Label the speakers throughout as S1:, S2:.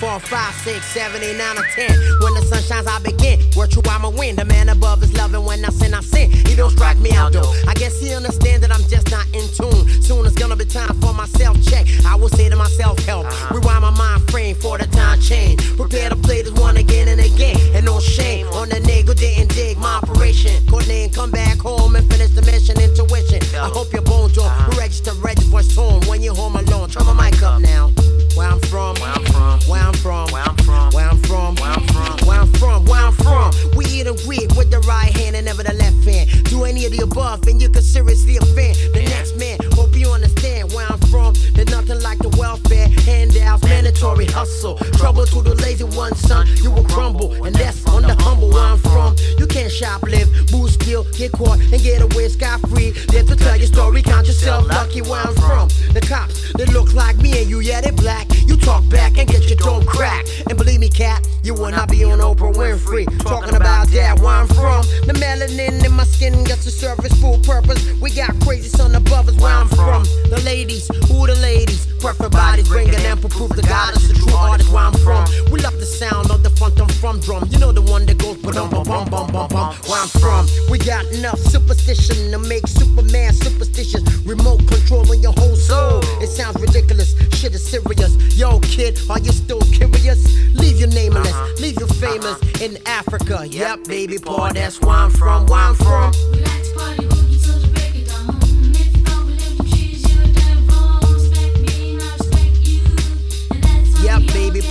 S1: three, four, five, six, seven, eight, nine, or ten. When the sun shines, I begin. Word true, I'm a win. The man above is loving when I sin, I sin. He don't strike me out though. I guess he understands that I'm just not in tune. Soon it's gonna be time for my self check. I will say to myself, help. Uh-huh. Rewind my mind frame for the time change. Prepare to play this one again and again. And no shame on the nigga didn't dig my operation. Courtney and come back home and finish the mission. Intuition. I hope your bones don't uh-huh. register, register voice tone when you're home alone. Turn my mic up now. Where I'm from, where I'm from, where I'm from, where I'm from, where I'm from, where I'm from, where I'm from, where I'm from. We eat and greet with the right hand and never the left hand. Do any of the above and you can seriously offend the next man. Hope you understand where I'm from. There's nothing like the welfare handouts, mandatory hustle. Trouble to the lazy one, son. You will crumble, and that's on the humble where I'm from. You can't shoplift, boost steal, get caught and get away scot free. Live to tell your story, count yourself lucky where I'm from. The cops, they look like me and you, yeah, they black. You talk back and get your dome cracked. And believe me, cat, you will not be on Oprah Winfrey. Talking about that, where I'm from. The melanin in my skin gets to serve its full purpose. We got crazy son above us where I'm from. The ladies, who the ladies? Perfect bodies, bringing them for proof the goddess, the true artist where I'm from. We love the sound of the phantom from drum. You know the one that goes bum bum bum bum bum bum. Where I'm from, we got enough superstition to make Superman superstitious. Remote controlling your whole soul. It sounds ridiculous, shit is serious. Yo, kid, are you still curious? Leave your nameless, uh-huh. leave you famous uh-huh. in Africa. Yep, baby boy, that's where I'm from. Where I'm from.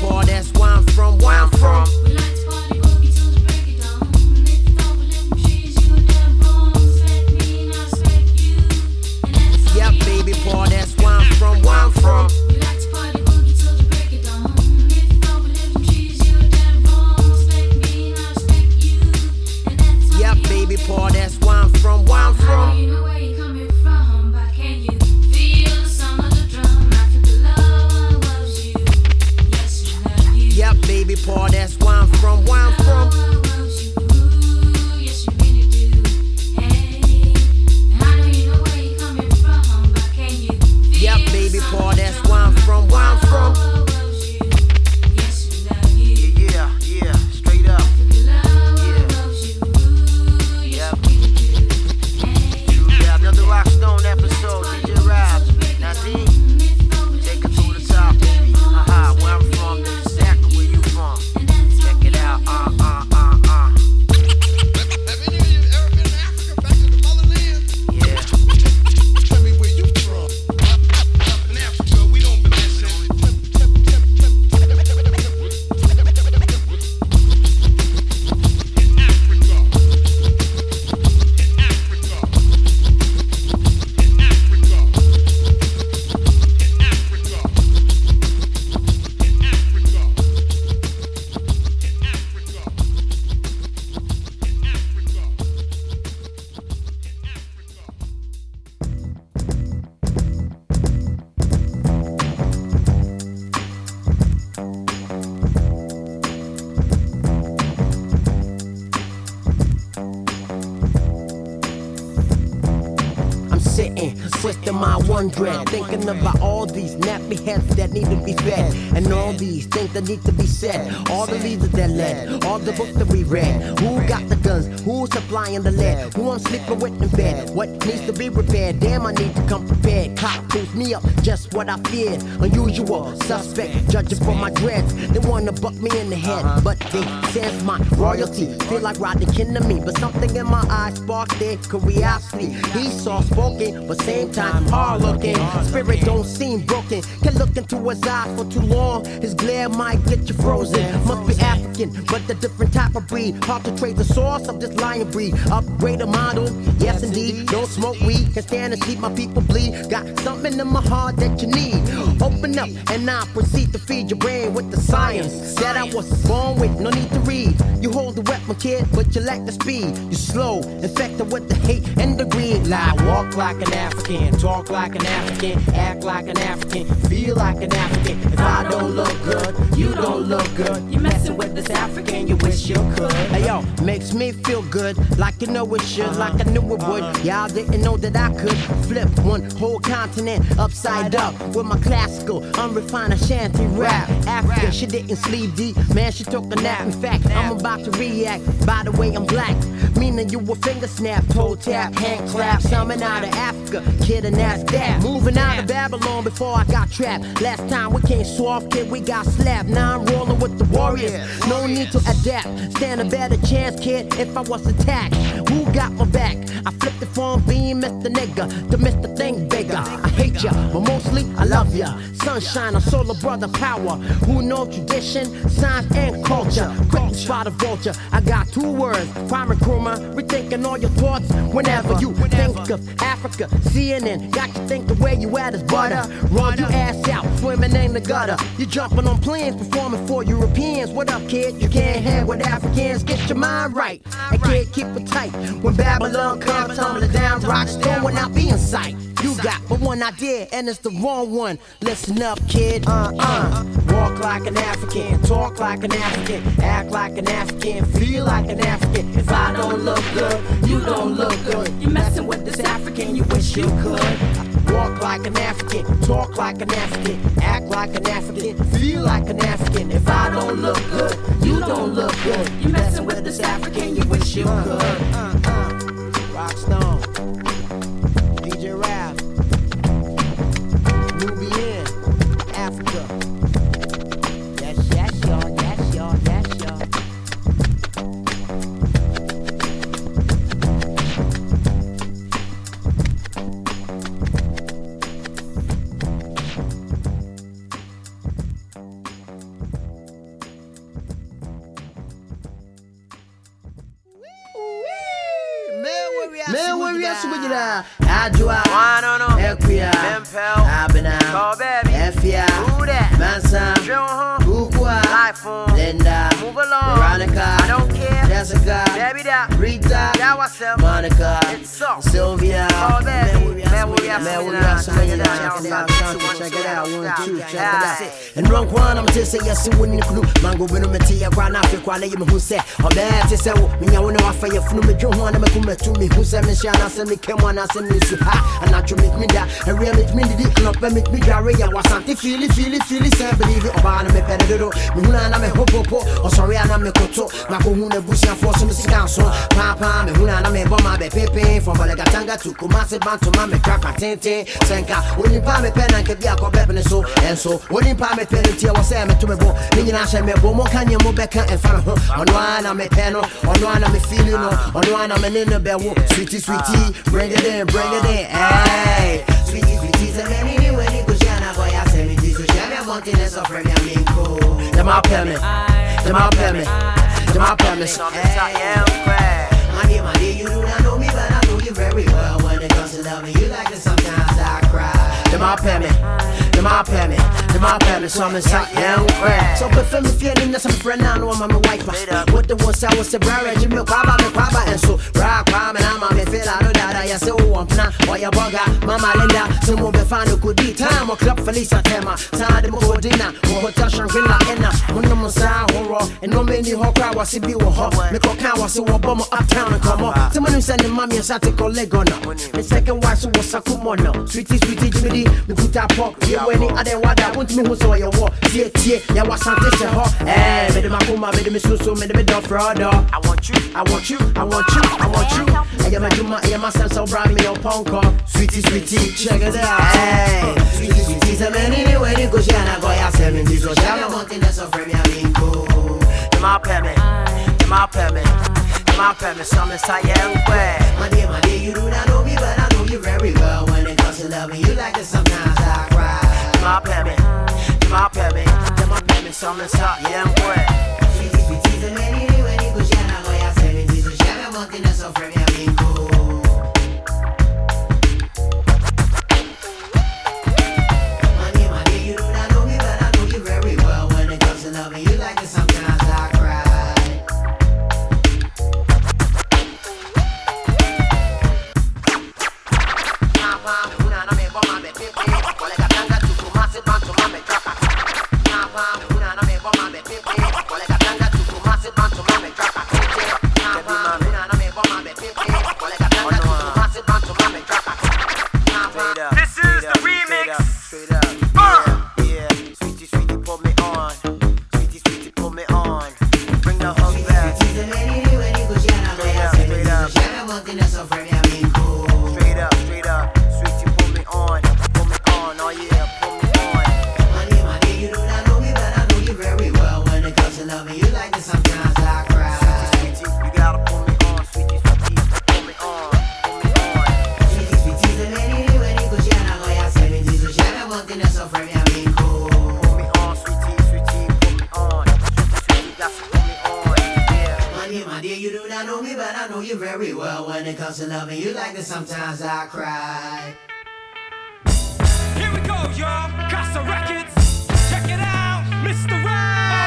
S2: That's
S1: where I'm from. Where I'm from. Baby boy, that's where I'm from. Where I'm from.
S2: Loves you. Yes, you really do. Hey, I know you know where you're coming from, but can you feel
S1: Yep, baby boy, that's where I'm from. Where I'm from. Thinking about all these nappy heads that need to be fed, and all these things that need to be said. All the leaders that led, all the books that we read. Who got the guns? Who's supplying the lead? Who I'm sleeping with in bed? What needs to be repaired? Damn, I need to come prepared. Cop pulls me up, just what I feared. Unusual suspect, judging from my dreads. They wanna buck me in the head, uh-huh. but they sense my royalty. Feel like Rodney King to me, but something in my eyes sparks their curiosity. He's soft spoken, but same time hard looking. Spirit don't seem broken. Can look into his eyes for too long. His glare might get you frozen. Must be African, but a different type of breed. Hard to trace the source of this lion breed. Upgrade a model, yes indeed. Don't smoke weed, can stand and see my people bleed. Got something in my heart that you need. Open up and I proceed to feed your brain with the science that I was born with. No need to read. You hold the weapon, kid, but you lack the speed. You're slow, infected with the hate and the greed. Lie, walk like an African, talk like an African, act like an African, feel like an African. If I don't look good, you don't look good. You're messing with this African, you
S3: wish you could. Hey yo, makes me feel good, like you know it should, like I knew it would. Y'all didn't know that I could flip one whole continent upside up with my classical, unrefined Ashanti rap. Africa, she didn't sleep deep, man, she took a nap. In fact, I'm about to react. By the way, I'm black, meaning you a finger snap, toe tap, hand clap. Something out of Africa, kid, and that's that. Moving out of Babylon before I got trapped. Last time we came soft, kid, we got slapped. Now I'm rolling with the warriors. No need to adapt. Stand a better chance, kid, if I was attacked. Who got my back? I flipped it from being Mr. Nigga to Mr. Thing Bigger. I hate ya, but mostly I love ya. Sunshine, a solar brother power. Who know tradition, science, and culture. Quick spot a vulture. I got two words, prime chroma. Rethinking all your thoughts whenever you think of Africa. CNN got you thinking where you at is butter. Run your ass out, swimming in the gutter. You jumping on planes, performing for Europeans. What up, kid? You can't hang with Africans. Get your mind right. And kid, keep it tight. When Babylon comes, tumbling down, rocks throwing out be in sight. You got but one idea, and it's the wrong one. Listen up, kid. Uh uh. Walk like an African, talk like an African, act like an African, feel like an African. If I don't look good, you don't look good. You're messing with this African, you wish you could. Walk like an African, talk like an African, act like an African, feel like an African. If I don't look good, you don't look good. You're messing with this African, you wish you could. Uh uh. Rockstone, DJ
S1: Man, where we at? Super Jira. Adwa.
S4: Wano no.
S1: Equia.
S4: Bempel.
S1: Abena.
S4: Call baby.
S1: Efia.
S4: Who that?
S1: Mansa.
S4: Drill home.
S1: Kukua.
S4: Life Move along.
S1: Veronica.
S4: I.
S1: Jessica. Rita.
S4: That.
S1: Monica. Sylvia. Man, we at?
S4: Man,
S1: Man,
S4: where
S1: where
S4: we
S1: we
S4: at?
S1: at? Super Jira. Check it out. Check it out. One, two. Check it out. And run I'm to say yes when you kunu mango beno meti ya kwa na fe kwa na yim hu se obe te se wo menya wo ne wa fa ye funu me dwo ho na me kuma tu me se me sha na se me na se me su ha and na make me da and real make me didi and up make me ya wasante feel it feel it feel it say believe it oba na me pere dodo me hu na na me hopopo o oh, sorry na me koto na ko hu na busia for so me sika so pa pa me hu na me bo be pepe. From Bolgatanga to Kumasi Bantu ma me my tente. Senka woni pa me pen na ke bia ko bebe ne so enso. Woni pa me pen tie wo me to me bo ni nyina me bo mo ka mo beka e fa me ho ono ana me pen no ono ana me feel no ono ana me ne ne be wo sweetie sweetie bring it in bring it in hey. Sweetie sweetie se me ni ni we ni ko shana se mi ti so shana monte ne so frame ya minko. Dem a pay me dem a pay me dem a pay me hey. My dear, my dear, you do not know me, but I know you very well. When it comes to loving you like this, sometimes I cry. Them all pay me, them all pay me, them all pay me, so I'm inside, yeah, cry. So, but for me, feeling that's my friend, I know I'm my wife. What the one I was a brother, Jimmy, Baba, me, Baba, and so, rock, Baba, and I'm a me, feel I know that I say, oh, I'm not, why you bugger, Mama Linda, some more be found who could be time or club Felisa Tema, more dinner, or touch and green like Enna, when I'm sound horror, and no many hawk, I was a be with her, make a cow, so a bomber uptown and come on. Someone who send mommy and take a leg on. The second wife, was a come. Sweetie, sweetie, Jimmy, we put up pop, you winning, I didn't want me who saw your war. See, see, yeah, was something to her. Eh, hey, made my kuma, made me so, so, made me dog fraud.
S4: I want you.
S1: I want you, I want you, I want you. I am a Juma, I am a sense of brand me on punk Sweetie, sweetie, check it out. Hey, eh. sweetie, sweetie, se me ni ni we ni ko shana go ya se me di so shana monte ne so frame ya minko.
S4: Them all pay me. Them all pay me. Them all me. Some inside, yeah, I'm glad.
S1: My dear, my dear, you do not know me, but I know you very well. When it comes to loving you like this, sometimes I cry.
S4: Them all pay me. Them all pay me. Them all pay me. Some inside, yeah, I'm glad.
S1: Sweetie, sweetie, se me ni ni we ni ko shana go ya se me di so shana monte not know me, but I know you very well. When it comes to loving you like this, sometimes I cry.
S3: Here we go, y'all. Kassa Records. Check it out. Mr. Rhyme.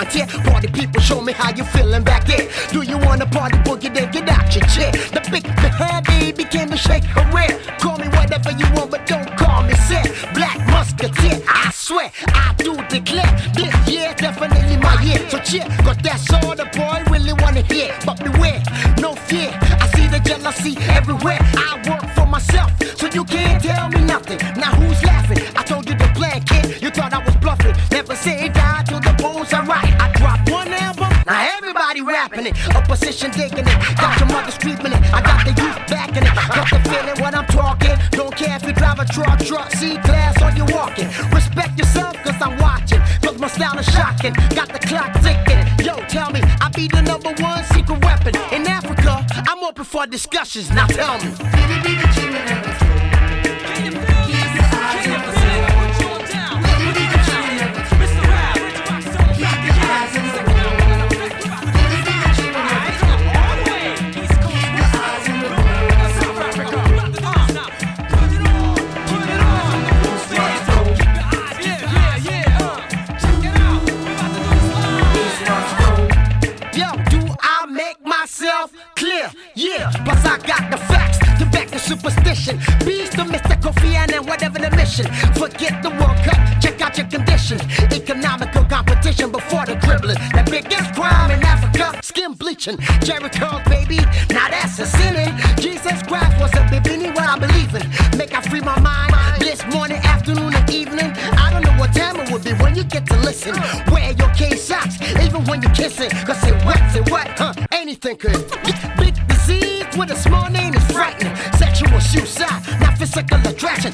S1: Ass frontier. Party people, show me how you feeling back there. Do you wanna party boogie? Then get out your chair. The big behind baby came to shake a rare. Call me whatever you want, but don't call me set. Black musketeer, I swear, I do declare this year definitely my year. So cheer, cause that's all the boy really wanna hear. But beware, no fear. I see the jealousy everywhere. I work for myself, so you can't tell me nothing. Now who's it. A position taking it. Got your mother screaming it. I got the youth backing it. Got the feeling when I'm talking. Don't care if you drive a truck, truck, see glass or you're walking. Respect yourself, cause I'm watching. Cause my style is shocking. Got the clock ticking. Yo, tell me, I be the number one secret weapon. In Africa, I'm open for discussions. Now tell me. Forget the World Cup, check out your condition. Economical competition before the dribbling. The biggest crime in Africa, skin bleaching. Jericho, baby, now that's a sinning. Jesus Christ was a bibini, what I believe in. Make I free my mind this morning, afternoon, and evening. I don't know what time it would be when you get to listen. Wear your K socks, even when you're kissing. Cause say what, say what, huh? Anything could. Big disease with a small name is frightening. Sexual suicide, not physical attraction.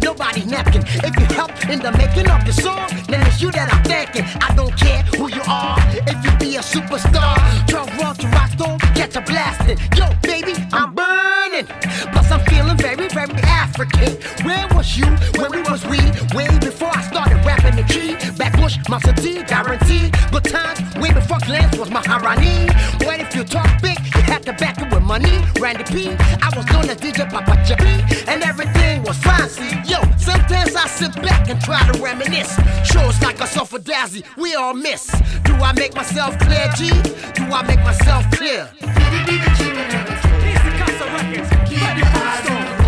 S1: Don't nobody napkin. If you help in the making of the song, then it's you that I'm thanking. I don't care who you are. If you be a superstar, drop wrong to Rockstone, catch a blasting. Yo, baby, I'm burning. Plus, I'm feeling very, very African. Where was you? Where we was we? Way before I started rapping the G. Backbush, Master T, guarantee. Good times, way before Glance was Maharani. What if you talk big? You had to back it with money. Randy P. I was known as DJ Papa Chappie, fancy. Yo, sometimes I sit back and try to reminisce. Shows like off of Dazzy, we all miss. Do I make myself clear, G? Do I make myself clear?
S3: Records. Reggie Rockstone,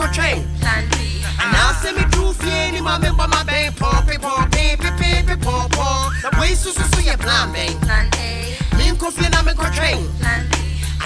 S3: go train. And now send me two fear ni my member my bang pompy pompy pipi pipi pompo. The way so so so your plan bang. Plan A. Me go fear na me go
S1: train.
S2: Plan B.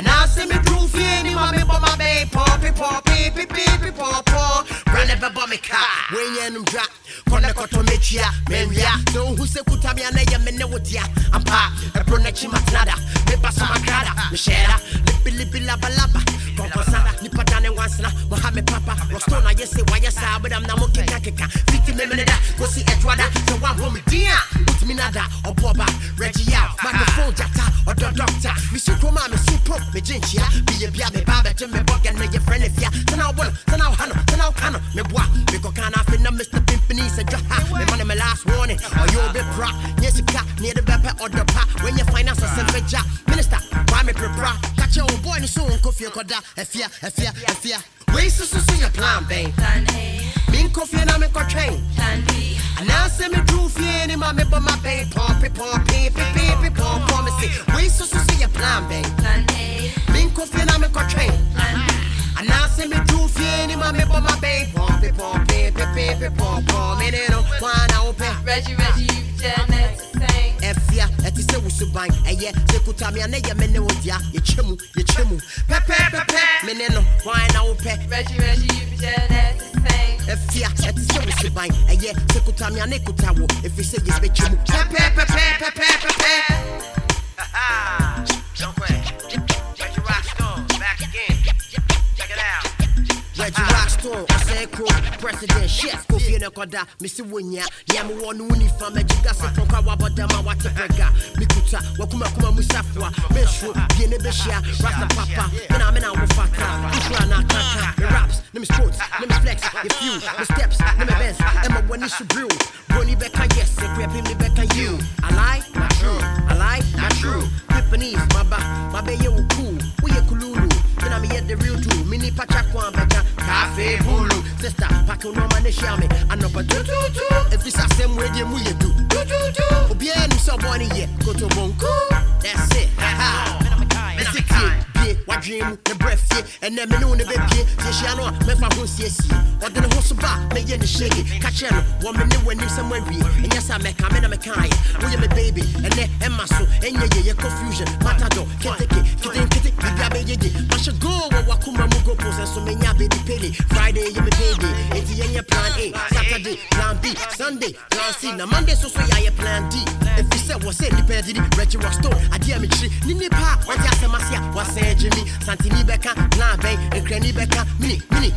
S1: Now send me two fear ni my member my bang pompy pompy pipi pipi pompo. Run it before me car. When you in them drop. Kona koto mechia, menria No who se kutamia na ya mene wotia Ampa, ebro nechi matnada Beba sama Me mishera Lipi lipi laba laba Konkosa ni patane wansna Mo ha me papa Rostona yesi wa yesa but I'm na mo kika kika Fiti me me da go see Edwada So one home dia Put me nada oboba Reggie out microphone jata Odo doctor. Me su kroma me su pro me jinchia Be a bia me baba to me bug and your friend if ya. Tana wala tana hano tana kano me boa Me go kana finna Mr. Pimpini say jaha Me money me last warning. Or you'll be Yes you got near the bepe or the pa. When your finances and for ja. Minister why me prepara Catch your boy ni so unko fie koda Efia efia efia Wait so so so your plan babe
S2: Plan A.
S1: Min coffee na me ko train
S2: Plan B.
S1: and I say me drew fear any mommy but my babe poppy poppy pee pee pee pop pop me say wait so so see your plan babe
S2: Plan A.
S1: Min coffee na me ko train
S2: Plan B.
S1: and I say me drew fear any mommy but my babe poppy poppy pee pee pee pop pop me they don't wanna open
S2: Reggie, Reggie, you Janet to sing.
S1: Efia, eti se wusuban, eye, se kuta mi ane ye mene wodia, ye chemu, ye chemu, pepe pepe, mene no, why na ope,
S2: Reggie, Reggie, you Janet to sing.
S1: Efia, eti se wusuban, eye, se kuta mi ane kuta wo, if you say yes be chemu, pepe pepe pepe pepe.
S5: Don't quit. Reggie
S1: Crow, President, Chef, Kofi Nekoda, Missy Wunya, Yamu Wonu Unifa, Mejiga Seponka Wabadama Watabrega, Mikuta, Wakuma Kuma Musafwa, Meshu, Yene Beshia, Rasta Papa, Mena Mena Wafaka, Ushra Na Kaka, the raps, Name sports, name flex, your few, the steps, name events, Emma Wanishu Brew, Brony Becca, yes, Crepe me Becca, you. I lie, not true, I lie, not true. Pipanese, my ba, my baby, you cool, a kululu, I'm yet the real two, mini pachakwan Becca, Cafe Bulu, sister, Paco no man, shame, I know, but do do do, if it's a same way, you do, do do do, Obien, so bonny, yeah, go to Bonko, that's it, ha ha. Mesi tie, bie, wadwene mu, ne brɛ fie ɛnɛ me ne wo ne bɛpie yɛhyia no a mɛfa ho nsiesie ɔde ne ho so ba a mɛyɛ ne hyɛge ka kyerɛ no wɔ me ne w'anim sɛ moawie ɛnyɛ sɛ mɛka me na mekaeɛ woyɛ me baby. Ɛnɛ ɛma so ɛnyɛ yɛ yɛ confusion. Matador keteke ketenkete biribia bɛyɛ gye mahyɛ goo wɔ wakoma mu gopo sɛ so menya baby pele. Friday yɛ me payday enti yɛnyɛ plan a. Saturday plan b. Sunday plan c. Na monday so so yɛayɛ plan d. Ɛfiri sɛ wɔ sɛ nnipa reggie rockstone adeɛ a mekyiri ne nnipa a wɔte asɛm ase a wɔasɛn me santeni bɛka plan bɛn nkrani bɛka mini mini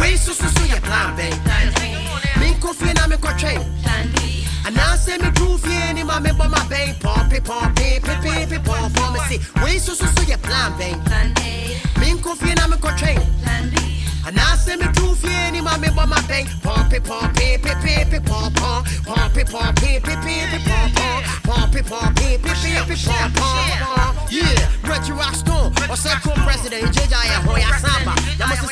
S1: wei so so so yɛ plan bɛn
S2: Plan B.
S1: menkɔ fie na mekɔtwɛn
S2: Plan B.
S1: anaasɛ meduru fie ne ma mebɔ ma bɛn pɔmpe pɔmpe pepepe pɔmpɔ me se wei so so so yɛ plan
S2: Plan A.
S1: menkɔ fie na mekɔtwɛn
S2: Plan B.
S1: anaasɛ meduru fie ne ma mebɔ ma bɛn pɔmpe pɔmpe pepepe pɔmpɔ pɔmpe pɔmpe pepepe pɔmpɔ pɔmpe pɔmpe pepepe pɔmpɔ yeah Reggie Rockstone ɔsɛ co president gyegya yɛ hɔ yɛ asamba na mo sesɛn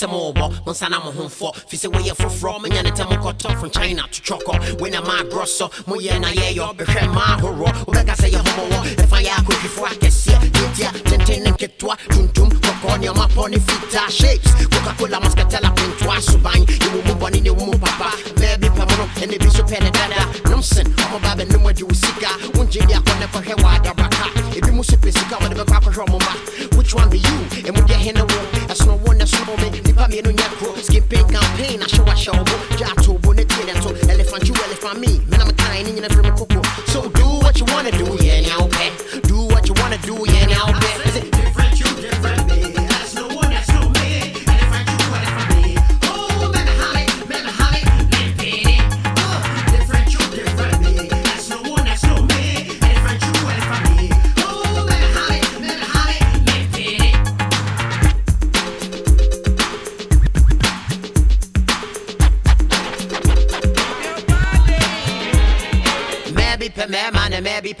S1: sɛ yɛsɛ mo nsa na mo ho mfɔ fi sɛ woyɛ foforɔ menya ne tɛ mokɔtɔ from china to trɔkɔ wena maaborɔ so moyɛ na yɛyɛ bɛhwɛ ma ahoroɔ wobɛka sɛ yɛ homɔwɔ ɛfa yɛ akɔhwifo akɛseɛ yɛtia tenten ne nketewa tuntum kɔkɔɔ nneɔma pɔ ne fitaa shapes coca-cola maskatela pentoa soban yɛwɔ mu bɔne ne wo papa baabi pɛ mo no ɛne bi so pɛ ne dada nomsen ɔmɔba bɛnom ade wo sika. Wongye de akɔ ne kɔhwɛ wɔ adabraka ebi mu so pɛ sika wɔde bɛkɔ akɔhwɛ ɔmo ma. Which one be you? Ɛmu deɛ he ne wo me nipa mmienu nyɛ koro skimping campaign ahyew ahyɛ wo bo gya ato bo ne tie ne to. Elephant you elephant me. Mena mekae ne nyina firi me koko so wanna do, yeah, now pay. Do what you wanna do, yeah, now pay.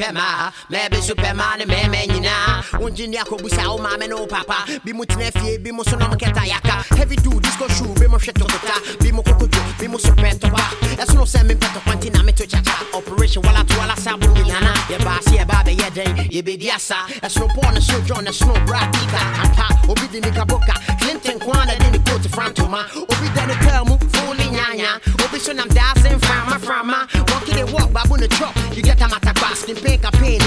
S1: Man, maybe pe ma, maybe superman, me me nyina. Unjini yako busa o mama no papa. Bi mu tena fie, bi mu so no mketa yaka. Heavy do disco shoe, bi mu hweto kota, bi mu kokojo, bi mu so peto ba. Eso no se me peto kwanti na me to chacha. Operation wala to wala sabu nyana. Ye ba si ye ba be ye den, ye be diasa. Eso no porn, eso no John, eso no Brad Pika. Ampa, obi di mi kaboka. Clinton kwana di mi go to Frantoma. Obi ne nyanya. Obi so nam dancing from my from my. Walking the walk, babu the truck. You get a matter basking, pink a pain,